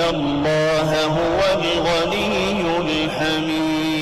الله هو الغني الحميد